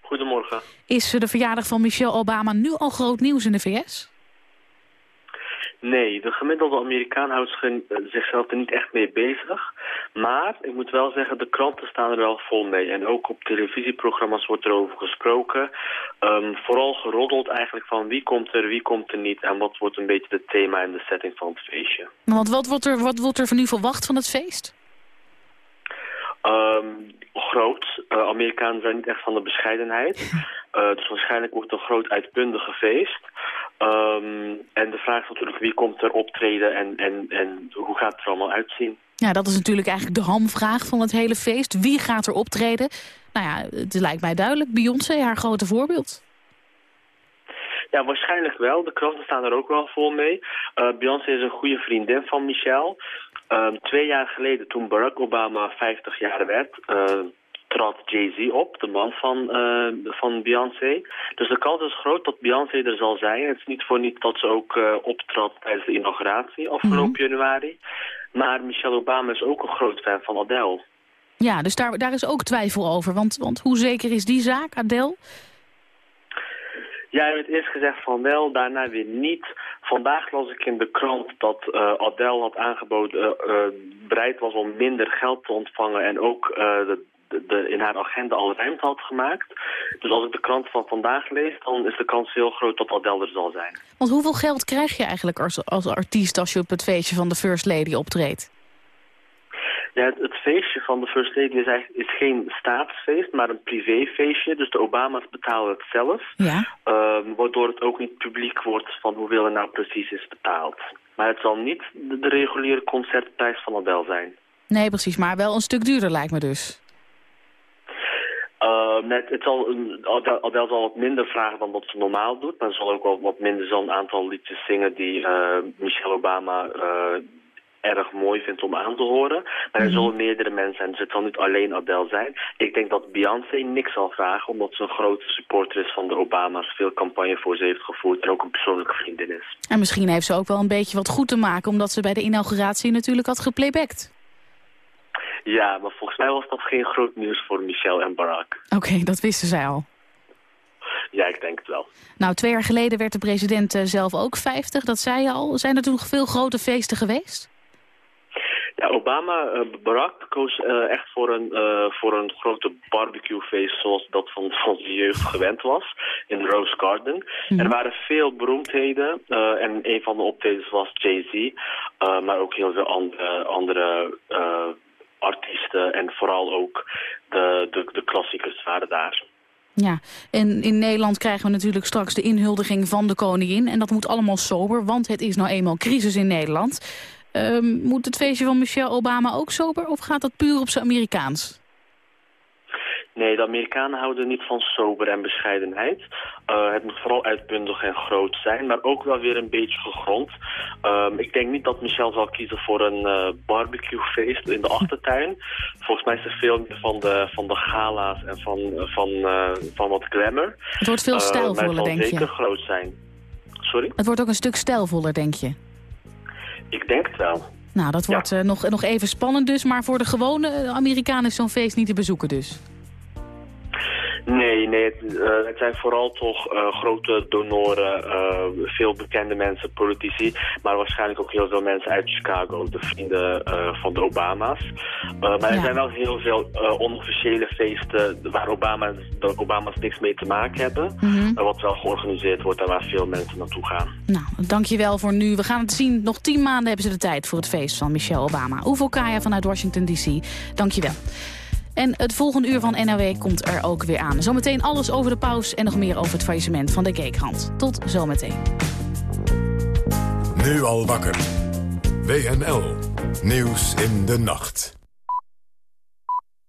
S: Goedemorgen.
C: Is de verjaardag van Michelle Obama nu al groot nieuws in de VS?
S: Nee, de gemiddelde Amerikaan houdt eh, zichzelf er niet echt mee bezig. Maar ik moet wel zeggen, de kranten staan er wel vol mee. En ook op televisieprogramma's wordt er over gesproken. Ehm, vooral geroddeld eigenlijk van wie komt er, wie komt er niet... en wat wordt een beetje het thema en de setting van het feestje.
C: Want wat wordt er, wat wordt er van u verwacht van het feest?
S: Ehm, groot. Eh, Amerikanen zijn niet echt van de bescheidenheid. Eh, dus waarschijnlijk wordt het een groot uitbundige feest. Ehm, en de vraag is natuurlijk wie komt er optreden en, en, en hoe gaat het er allemaal uitzien.
C: Ja, dat is natuurlijk eigenlijk de hamvraag van het hele feest. Wie gaat er optreden? Nou ja, het lijkt mij duidelijk. Beyoncé, haar grote voorbeeld.
S: Ja, waarschijnlijk wel. De kranten staan er ook wel vol mee. Eh, Beyoncé is een goede vriendin van Michelle. Ehm, twee jaar geleden, toen Barack Obama 50 jaar werd, eh, trad Jay-Z op, de man van, eh, van Beyoncé. Dus de kans is groot dat Beyoncé er zal zijn. Het is niet voor niet dat ze ook eh, optrad tijdens de inauguratie afgelopen januari. Maar Michelle Obama is ook een groot fan van Adele.
C: Ja, dus daar, daar is ook twijfel over. Want, want hoe zeker is die zaak, Adel?
S: Ja, je hebt eerst gezegd van wel, daarna weer niet. Vandaag las ik in de krant dat eh Adele had aangeboden, eh, bereid was om minder geld te ontvangen en ook de, de, in haar agenda al ruimte had gemaakt. Dus als ik de krant van vandaag lees, dan is de kans heel groot dat Adele er zal zijn.
C: Want hoeveel geld krijg je eigenlijk als, als artiest als je op het feestje van de First Lady optreedt?
S: Ja, het, het feestje van de First Lady is, eigenlijk, is geen staatsfeest, maar een privéfeestje. Dus de Obama's betalen het zelf.
C: Ja.
S: Ehm, waardoor het ook niet publiek wordt van hoeveel er nou precies is betaald. Maar het zal niet de, de reguliere concertprijs van Adele zijn.
C: Nee, precies, maar wel een stuk duurder lijkt me dus.
S: Net, het zal, een- Adele, zal wat minder vragen dan wat ze normaal doet. Maar ze zal ook wel wat minder zo'n aantal liedjes zingen die eh, Michelle Obama eh, erg mooi vindt om aan te horen. Maar er zullen meerdere mensen zijn, dus het zal niet alleen Adele zijn. Ik denk dat Beyoncé niks zal vragen, omdat ze een grote supporter is van de Obama's. Veel campagne voor ze heeft gevoerd en ook een persoonlijke vriendin is.
C: En misschien heeft ze ook wel een beetje wat goed te maken... omdat ze bij de inauguratie natuurlijk had geplaybacked.
S: Ja, maar volgens mij was dat geen groot nieuws voor Michelle en Barack.
C: Oké, dat wisten zij al.
S: Ja, ik denk het wel.
C: Nou, twee jaar geleden werd de president eh, zelf ook 50, dat zei je al. Zijn er toen veel grote feesten geweest?
S: Ja, Obama, eh, Barack koos eh, echt voor een, eh, voor een grote barbecuefeest zoals dat van, van zijn jeugd gewend was, in Rose Garden. Er waren veel beroemdheden en een van de optredens was Jay-Z, maar ook heel veel andere, andere artiesten en vooral ook de, de, de klassiekers waren daar.
C: Ja, en in Nederland krijgen we natuurlijk straks de inhuldiging van de koningin. En dat moet allemaal sober, want het is nou eenmaal crisis in Nederland. Ehm, moet het feestje van Michelle Obama ook sober of gaat dat puur op zijn Amerikaans?
S: Nee, de Amerikanen houden niet van sober en bescheidenheid. Eh, het moet vooral uitbundig en groot zijn, maar ook wel weer een beetje gegrond. Ehm, ik denk niet dat Michel zal kiezen voor een eh, barbecuefeest in de achtertuin. Volgens mij is er veel meer van de, van de gala's en van, van, eh, van wat glamour.
C: Het wordt veel stijlvoller,
S: het zal
C: denk je.
S: zeker groot zijn. Sorry?
C: Het wordt ook een stuk stijlvoller, denk je.
S: Ik denk het wel.
C: Nou, dat wordt nog, nog even spannend dus. Maar voor de gewone Amerikaan is zo'n feest niet te bezoeken dus.
S: Nee, nee het, eh, het zijn vooral toch eh, grote donoren, eh, veel bekende mensen, politici, maar waarschijnlijk ook heel veel mensen uit Chicago, de vrienden van de Obama's. Maar er zijn wel heel veel onofficiële feesten waar Obama's, de Obama's niks mee te maken hebben, eh, wat wel georganiseerd wordt en waar veel mensen naartoe gaan.
C: Nou, dankjewel voor nu. We gaan het zien. Nog tien maanden hebben ze de tijd voor het feest van Michelle Obama. Uvo Kaya vanuit Washington D.C. Dankjewel. En het volgende uur van NOW komt er ook weer aan. Zometeen alles over de paus en nog meer over het faillissement van de Gaykrant. Tot zometeen.
B: Nu al wakker. WNL. Nieuws in de nacht.